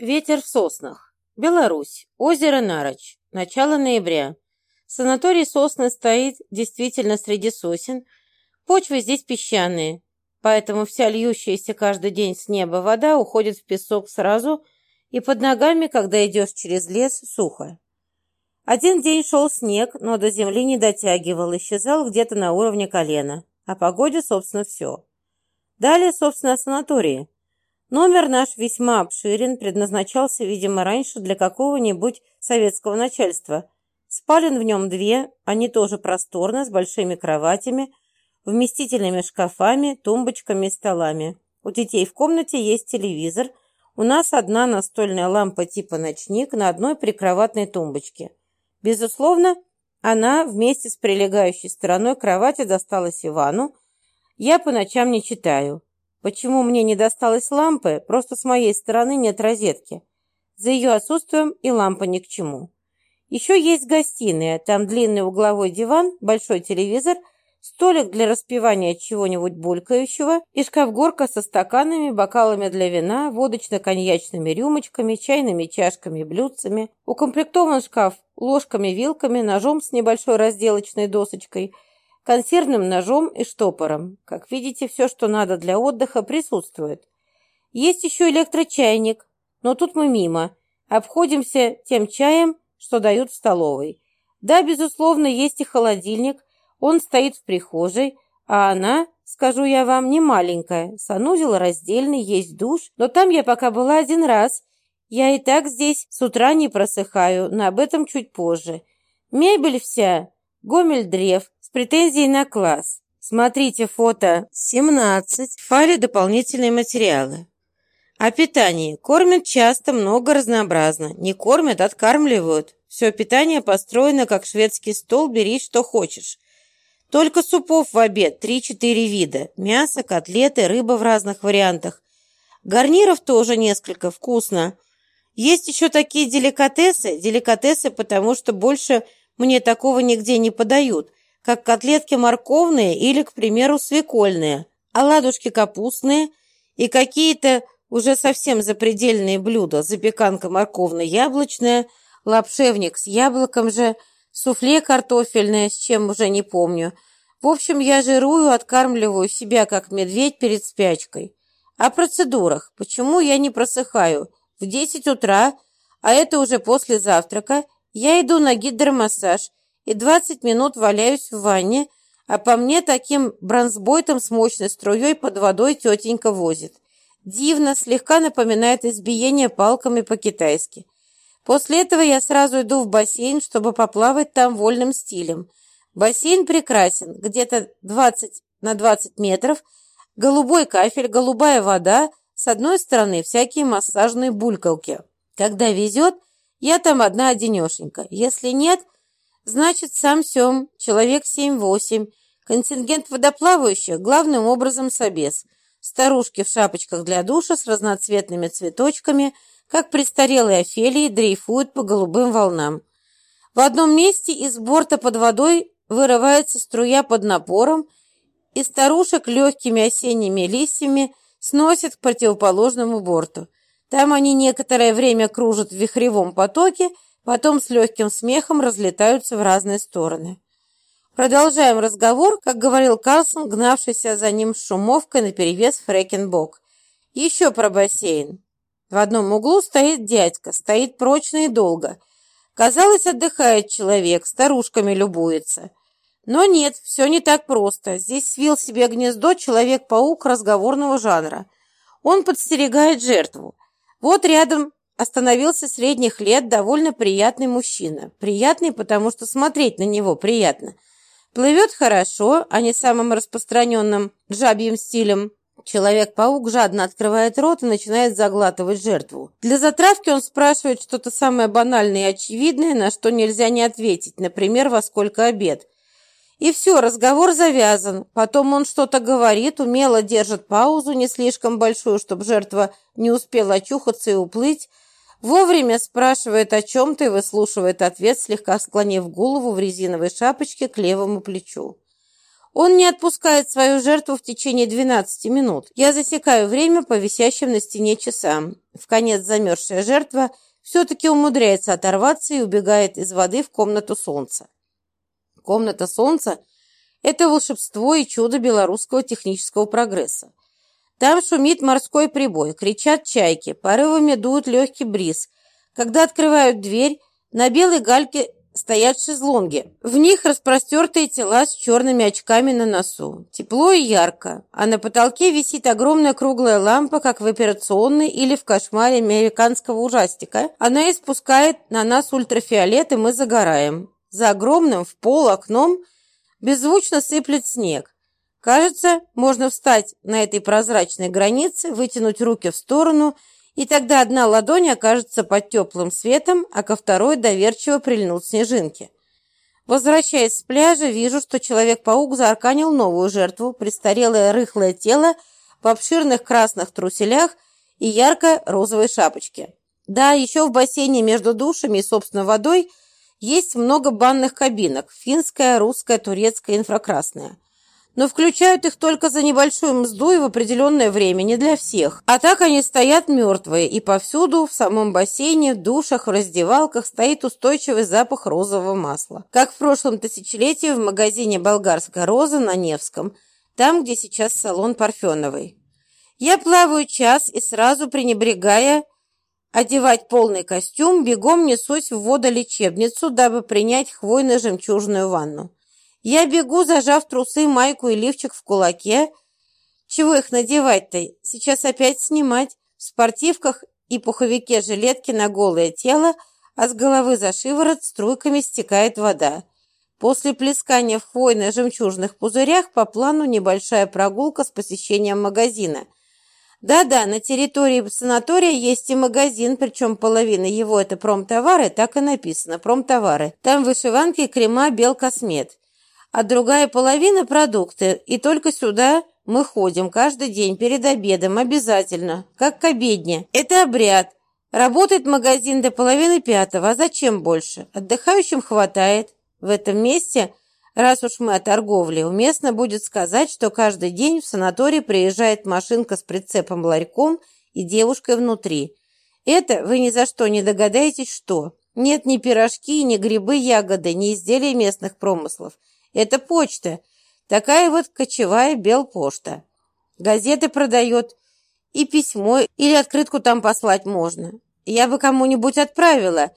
Ветер в соснах. Беларусь. Озеро Нарочь. Начало ноября. Санаторий Сосны стоит действительно среди сосен. Почвы здесь песчаные, поэтому вся льющаяся каждый день с неба вода уходит в песок сразу, и под ногами, когда идешь через лес, сухо. Один день шел снег, но до земли не дотягивал, исчезал где-то на уровне колена. О погоде, собственно, все. Далее, собственно, о санатории. Номер наш весьма обширен, предназначался, видимо, раньше для какого-нибудь советского начальства. Спален в нем две, они тоже просторно, с большими кроватями, вместительными шкафами, тумбочками и столами. У детей в комнате есть телевизор. У нас одна настольная лампа типа ночник на одной прикроватной тумбочке. Безусловно, она вместе с прилегающей стороной кровати досталась Ивану. Я по ночам не читаю. Почему мне не досталось лампы? Просто с моей стороны нет розетки. За ее отсутствием и лампа ни к чему. Еще есть гостиная. Там длинный угловой диван, большой телевизор, столик для распивания чего-нибудь булькающего и шкаф-горка со стаканами, бокалами для вина, водочно-коньячными рюмочками, чайными чашками, блюдцами. Укомплектован шкаф ложками, вилками, ножом с небольшой разделочной досочкой – консервным ножом и штопором. Как видите, все, что надо для отдыха, присутствует. Есть еще электрочайник, но тут мы мимо. Обходимся тем чаем, что дают в столовой. Да, безусловно, есть и холодильник. Он стоит в прихожей, а она, скажу я вам, не маленькая. Санузел раздельный, есть душ, но там я пока была один раз. Я и так здесь с утра не просыхаю, но об этом чуть позже. Мебель вся, гомель древ, с претензией на класс. Смотрите фото 17, в файле дополнительные материалы. О питании. Кормят часто, много разнообразно. Не кормят, откармливают. Все питание построено как шведский стол, бери что хочешь. Только супов в обед 3-4 вида. Мясо, котлеты, рыба в разных вариантах. Гарниров тоже несколько, вкусно. Есть еще такие деликатесы. Деликатесы, потому что больше мне такого нигде не подают как котлетки морковные или, к примеру, свекольные, оладушки капустные и какие-то уже совсем запредельные блюда, запеканка морковно-яблочная, лапшевник с яблоком же, суфле картофельное, с чем уже не помню. В общем, я жирую, откармливаю себя, как медведь перед спячкой. О процедурах. Почему я не просыхаю? В 10 утра, а это уже после завтрака, я иду на гидромассаж – и 20 минут валяюсь в ванне, а по мне таким бронзбойтом с мощной струей под водой тетенька возит. Дивно, слегка напоминает избиение палками по-китайски. После этого я сразу иду в бассейн, чтобы поплавать там вольным стилем. Бассейн прекрасен, где-то 20 на 20 метров, голубой кафель, голубая вода, с одной стороны всякие массажные булькалки. Когда везет, я там одна одинешенька. Если нет, Значит, сам сём, человек семь-восемь. Контингент водоплавающих главным образом собес. Старушки в шапочках для душа с разноцветными цветочками, как престарелые офелии, дрейфуют по голубым волнам. В одном месте из борта под водой вырывается струя под напором, и старушек легкими осенними листьями сносит к противоположному борту. Там они некоторое время кружат в вихревом потоке, Потом с легким смехом разлетаются в разные стороны. Продолжаем разговор, как говорил Карлсон, гнавшийся за ним шумовкой наперевес Фрэкенбок. Еще про бассейн. В одном углу стоит дядька, стоит прочно и долго. Казалось, отдыхает человек, старушками любуется. Но нет, все не так просто. Здесь свил себе гнездо человек-паук разговорного жанра. Он подстерегает жертву. Вот рядом остановился средних лет довольно приятный мужчина. Приятный, потому что смотреть на него приятно. Плывет хорошо, а не самым распространенным жабьим стилем. Человек-паук жадно открывает рот и начинает заглатывать жертву. Для затравки он спрашивает что-то самое банальное и очевидное, на что нельзя не ответить, например, во сколько обед. И все, разговор завязан. Потом он что-то говорит, умело держит паузу, не слишком большую, чтобы жертва не успела очухаться и уплыть, Вовремя спрашивает о чем-то и выслушивает ответ, слегка склонив голову в резиновой шапочке к левому плечу. Он не отпускает свою жертву в течение 12 минут. Я засекаю время по висящим на стене часам. В конец замерзшая жертва все-таки умудряется оторваться и убегает из воды в комнату солнца. Комната солнца – это волшебство и чудо белорусского технического прогресса. Там шумит морской прибой, кричат чайки, порывами дует легкий бриз. Когда открывают дверь, на белой гальке стоят шезлонги. В них распростертые тела с черными очками на носу. Тепло и ярко, а на потолке висит огромная круглая лампа, как в операционной или в кошмаре американского ужастика. Она испускает на нас ультрафиолет, и мы загораем. За огромным в пол окном беззвучно сыплет снег. Кажется, можно встать на этой прозрачной границе, вытянуть руки в сторону – и тогда одна ладонь окажется под теплым светом, а ко второй доверчиво прильнут снежинки. Возвращаясь с пляжа, вижу, что Человек-паук заарканил новую жертву, престарелое рыхлое тело в обширных красных труселях и ярко-розовой шапочке. Да, еще в бассейне между душами и, собственно, водой есть много банных кабинок – финская, русская, турецкая, инфракрасная – но включают их только за небольшую мзду и в определенное время, не для всех. А так они стоят мертвые, и повсюду, в самом бассейне, в душах, в раздевалках стоит устойчивый запах розового масла. Как в прошлом тысячелетии в магазине «Болгарская роза» на Невском, там, где сейчас салон Парфеновой. Я плаваю час и сразу, пренебрегая одевать полный костюм, бегом несусь в водолечебницу, дабы принять хвойно-жемчужную ванну. Я бегу, зажав трусы, майку и лифчик в кулаке. Чего их надевать-то? Сейчас опять снимать. В спортивках и пуховике жилетки на голое тело, а с головы за шиворот струйками стекает вода. После плескания в хвойно-жемчужных пузырях по плану небольшая прогулка с посещением магазина. Да-да, на территории санатория есть и магазин, причем половина его это промтовары, так и написано, промтовары. Там вышиванки, крема, белкосмет а другая половина – продукты. И только сюда мы ходим каждый день перед обедом обязательно, как к обедне. Это обряд. Работает магазин до половины пятого, а зачем больше? Отдыхающим хватает. В этом месте, раз уж мы о торговле, уместно будет сказать, что каждый день в санаторий приезжает машинка с прицепом-ларьком и девушкой внутри. Это вы ни за что не догадаетесь, что. Нет ни пирожки, ни грибы, ягоды, ни изделия местных промыслов – это почта. Такая вот кочевая белпошта. Газеты продает. И письмо, или открытку там послать можно. Я бы кому-нибудь отправила.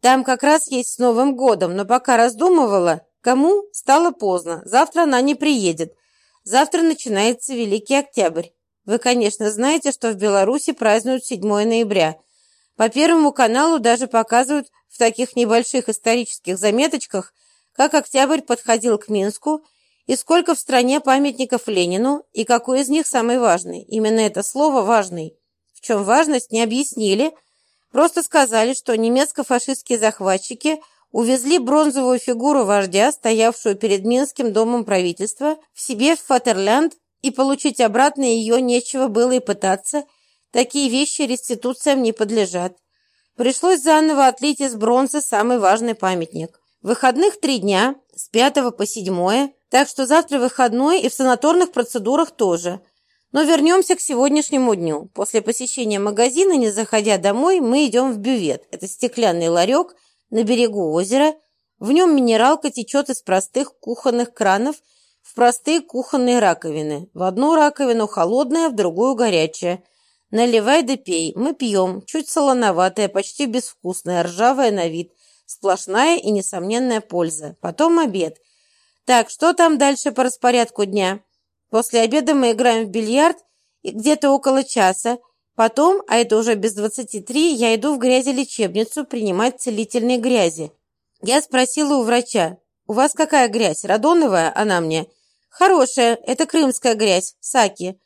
Там как раз есть с Новым годом, но пока раздумывала, кому, стало поздно. Завтра она не приедет. Завтра начинается Великий Октябрь. Вы, конечно, знаете, что в Беларуси празднуют 7 ноября. По Первому каналу даже показывают в таких небольших исторических заметочках – как Октябрь подходил к Минску, и сколько в стране памятников Ленину, и какой из них самый важный. Именно это слово «важный». В чем важность, не объяснили, просто сказали, что немецко-фашистские захватчики увезли бронзовую фигуру вождя, стоявшую перед Минским домом правительства, в себе в Фатерлянд, и получить обратно ее нечего было и пытаться. Такие вещи реституциям не подлежат. Пришлось заново отлить из бронзы самый важный памятник. Выходных три дня, с пятого по седьмое, так что завтра выходной и в санаторных процедурах тоже. Но вернемся к сегодняшнему дню. После посещения магазина, не заходя домой, мы идем в бювет. Это стеклянный ларек на берегу озера. В нем минералка течет из простых кухонных кранов в простые кухонные раковины. В одну раковину холодная, в другую горячая. Наливай да пей. Мы пьем. Чуть солоноватая, почти безвкусная, ржавая на вид. Сплошная и несомненная польза. Потом обед. Так, что там дальше по распорядку дня? После обеда мы играем в бильярд где-то около часа. Потом, а это уже без двадцати три, я иду в грязелечебницу принимать целительные грязи. Я спросила у врача, «У вас какая грязь? Радоновая?» Она мне, «Хорошая, это крымская грязь, саки».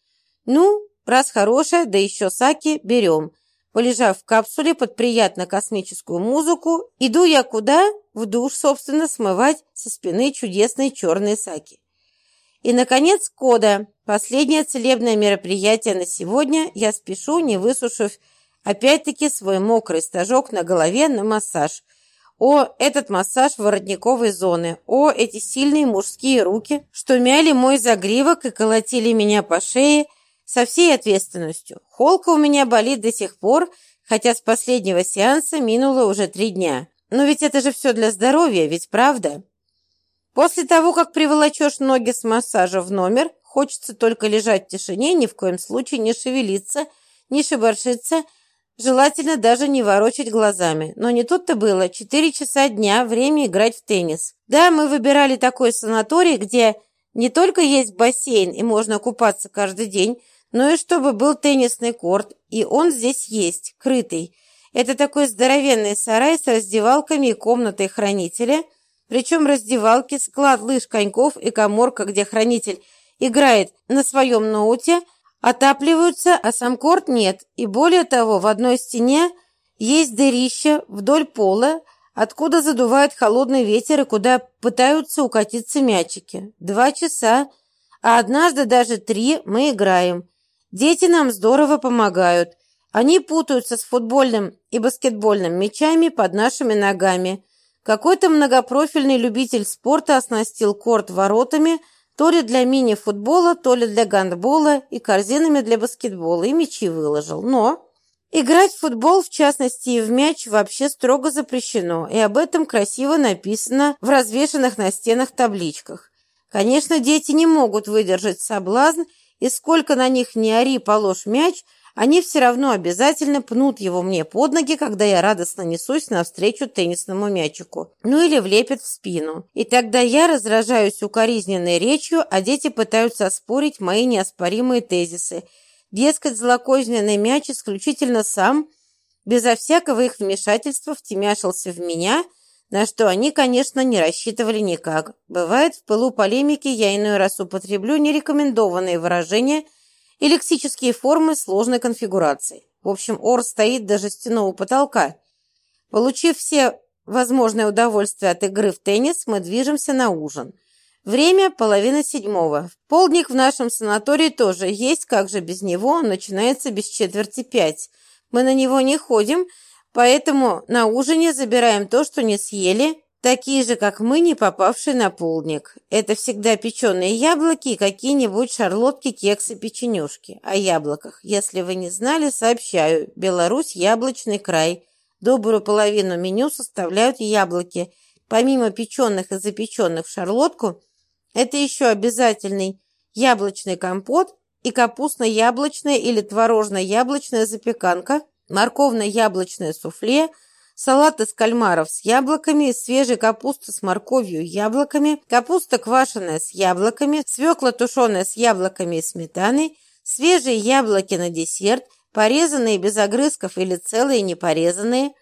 «Ну, раз хорошая, да еще саки, берем». Полежав в капсуле под приятно космическую музыку, иду я куда? В душ, собственно, смывать со спины чудесные черные саки. И, наконец, кода. Последнее целебное мероприятие на сегодня. Я спешу, не высушив, опять-таки, свой мокрый стажок на голове на массаж. О, этот массаж воротниковой зоны! О, эти сильные мужские руки, что мяли мой загривок и колотили меня по шее со всей ответственностью. Холка у меня болит до сих пор, хотя с последнего сеанса минуло уже три дня. Но ведь это же все для здоровья, ведь правда? После того, как приволочешь ноги с массажа в номер, хочется только лежать в тишине, ни в коем случае не шевелиться, не шебаршиться, Желательно даже не ворочать глазами. Но не тут-то было. Четыре часа дня, время играть в теннис. Да, мы выбирали такой санаторий, где не только есть бассейн и можно купаться каждый день, но и чтобы был теннисный корт. И он здесь есть, крытый. Это такой здоровенный сарай с раздевалками и комнатой хранителя. Причем раздевалки, склад лыж, коньков и коморка, где хранитель играет на своем ноуте – отапливаются, а сам корт нет. И более того, в одной стене есть дырище вдоль пола, откуда задувает холодный ветер и куда пытаются укатиться мячики. Два часа, а однажды даже три мы играем. Дети нам здорово помогают. Они путаются с футбольным и баскетбольным мячами под нашими ногами. Какой-то многопрофильный любитель спорта оснастил корт воротами – то ли для мини-футбола, то ли для гандбола и корзинами для баскетбола, и мячи выложил. Но играть в футбол, в частности и в мяч, вообще строго запрещено, и об этом красиво написано в развешанных на стенах табличках. Конечно, дети не могут выдержать соблазн, и сколько на них не ори, положь мяч – они все равно обязательно пнут его мне под ноги, когда я радостно несусь навстречу теннисному мячику. Ну или влепят в спину. И тогда я раздражаюсь укоризненной речью, а дети пытаются оспорить мои неоспоримые тезисы. Дескать, злокозненный мяч исключительно сам, безо всякого их вмешательства, втемяшился в меня, на что они, конечно, не рассчитывали никак. Бывает, в пылу полемики я иной раз употреблю нерекомендованные выражения – и лексические формы сложной конфигурации. В общем, ор стоит до жестяного потолка. Получив все возможное удовольствие от игры в теннис, мы движемся на ужин. Время – половина седьмого. Полдник в нашем санатории тоже есть, как же без него, он начинается без четверти пять. Мы на него не ходим, поэтому на ужине забираем то, что не съели, Такие же, как мы, не попавшие на полдник. Это всегда печеные яблоки и какие-нибудь шарлотки, кексы, печенюшки. О яблоках. Если вы не знали, сообщаю. Беларусь – яблочный край. Добрую половину меню составляют яблоки. Помимо печеных и запеченных в шарлотку, это еще обязательный яблочный компот и капустно-яблочная или творожно-яблочная запеканка, морковно-яблочное суфле – салат из кальмаров с яблоками, свежая капуста с морковью и яблоками, капуста квашеная с яблоками, свекла тушеная с яблоками и сметаной, свежие яблоки на десерт, порезанные без огрызков или целые не порезанные.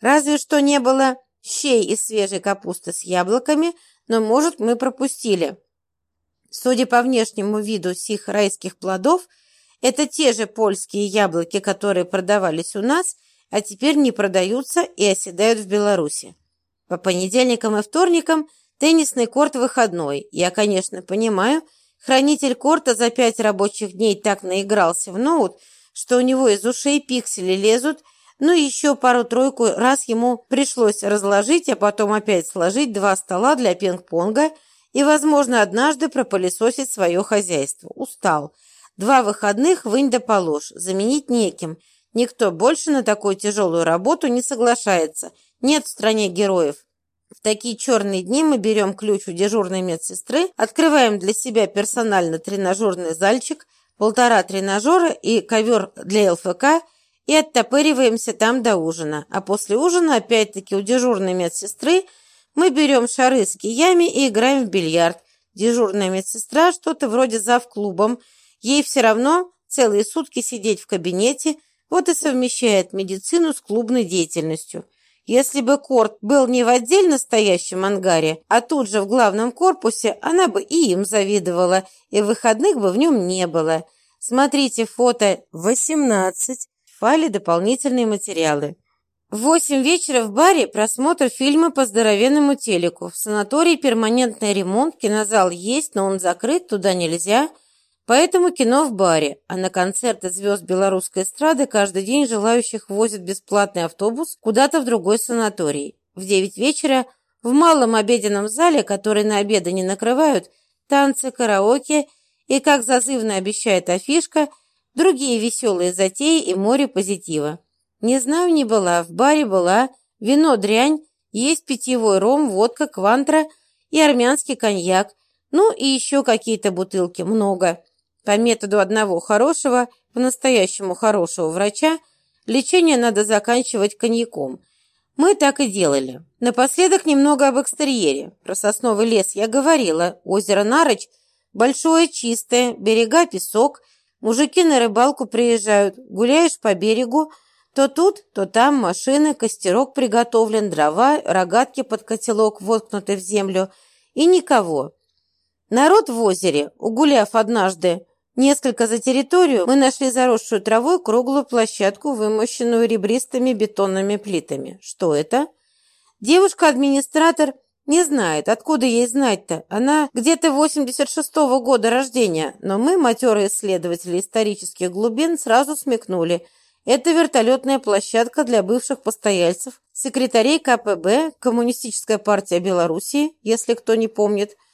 Разве что не было щей из свежей капусты с яблоками, но, может, мы пропустили. Судя по внешнему виду сих райских плодов, это те же польские яблоки, которые продавались у нас – а теперь не продаются и оседают в Беларуси. По понедельникам и вторникам теннисный корт выходной. Я, конечно, понимаю, хранитель корта за пять рабочих дней так наигрался в ноут, что у него из ушей пиксели лезут, но еще пару-тройку раз ему пришлось разложить, а потом опять сложить два стола для пинг-понга и, возможно, однажды пропылесосить свое хозяйство. Устал. Два выходных вынь да положь, заменить неким – Никто больше на такую тяжелую работу не соглашается. Нет в стране героев. В такие черные дни мы берем ключ у дежурной медсестры, открываем для себя персонально тренажерный зальчик, полтора тренажера и ковер для ЛФК и оттопыриваемся там до ужина. А после ужина, опять-таки у дежурной медсестры, мы берем шары с киями и играем в бильярд. Дежурная медсестра что-то вроде зав клубом. Ей все равно целые сутки сидеть в кабинете – вот и совмещает медицину с клубной деятельностью. Если бы Корт был не в отдельно стоящем ангаре, а тут же в главном корпусе, она бы и им завидовала, и выходных бы в нем не было. Смотрите фото 18, в файле дополнительные материалы. В восемь вечера в баре просмотр фильма по здоровенному телеку. В санатории перманентный ремонт, кинозал есть, но он закрыт, туда нельзя – Поэтому кино в баре, а на концерты звезд белорусской эстрады каждый день желающих возят бесплатный автобус куда-то в другой санаторий. В девять вечера в малом обеденном зале, который на обеды не накрывают, танцы, караоке и, как зазывно обещает афишка, другие веселые затеи и море позитива. Не знаю, не была, в баре была, вино дрянь, есть питьевой ром, водка, квантра и армянский коньяк, ну и еще какие-то бутылки, много. По методу одного хорошего, по-настоящему хорошего врача, лечение надо заканчивать коньяком. Мы так и делали. Напоследок немного об экстерьере. Про сосновый лес я говорила. Озеро Нарыч большое, чистое, берега песок. Мужики на рыбалку приезжают. Гуляешь по берегу, то тут, то там машины, костерок приготовлен, дрова, рогатки под котелок воткнуты в землю. И никого. Народ в озере, угуляв однажды несколько за территорию, мы нашли заросшую травой круглую площадку, вымощенную ребристыми бетонными плитами. Что это? Девушка-администратор не знает, откуда ей знать-то. Она где-то 86-го года рождения, но мы, матерые исследователи исторических глубин, сразу смекнули. Это вертолетная площадка для бывших постояльцев, секретарей КПБ, Коммунистическая партия Белоруссии, если кто не помнит –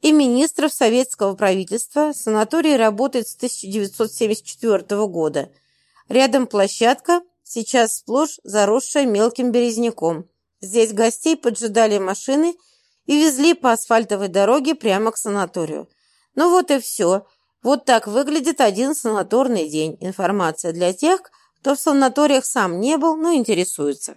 и министров советского правительства. Санаторий работает с 1974 года. Рядом площадка, сейчас сплошь заросшая мелким березняком. Здесь гостей поджидали машины и везли по асфальтовой дороге прямо к санаторию. Ну вот и все. Вот так выглядит один санаторный день. Информация для тех, кто в санаториях сам не был, но интересуется.